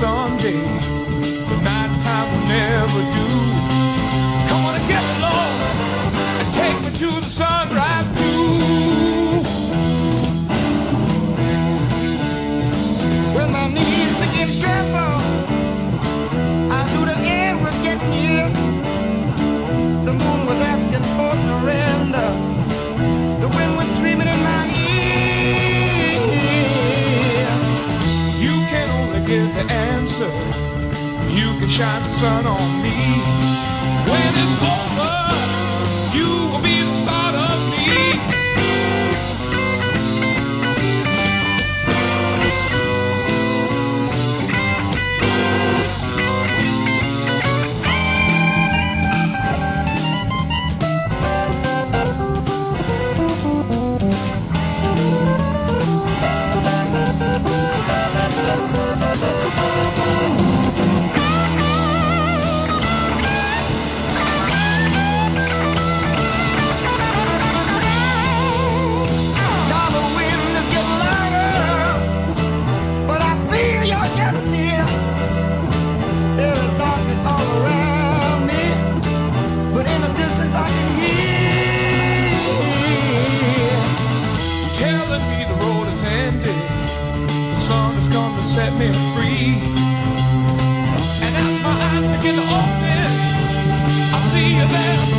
someday. But can shine the sun on me. When it's me free. And as my eyes begin to open, I see you there.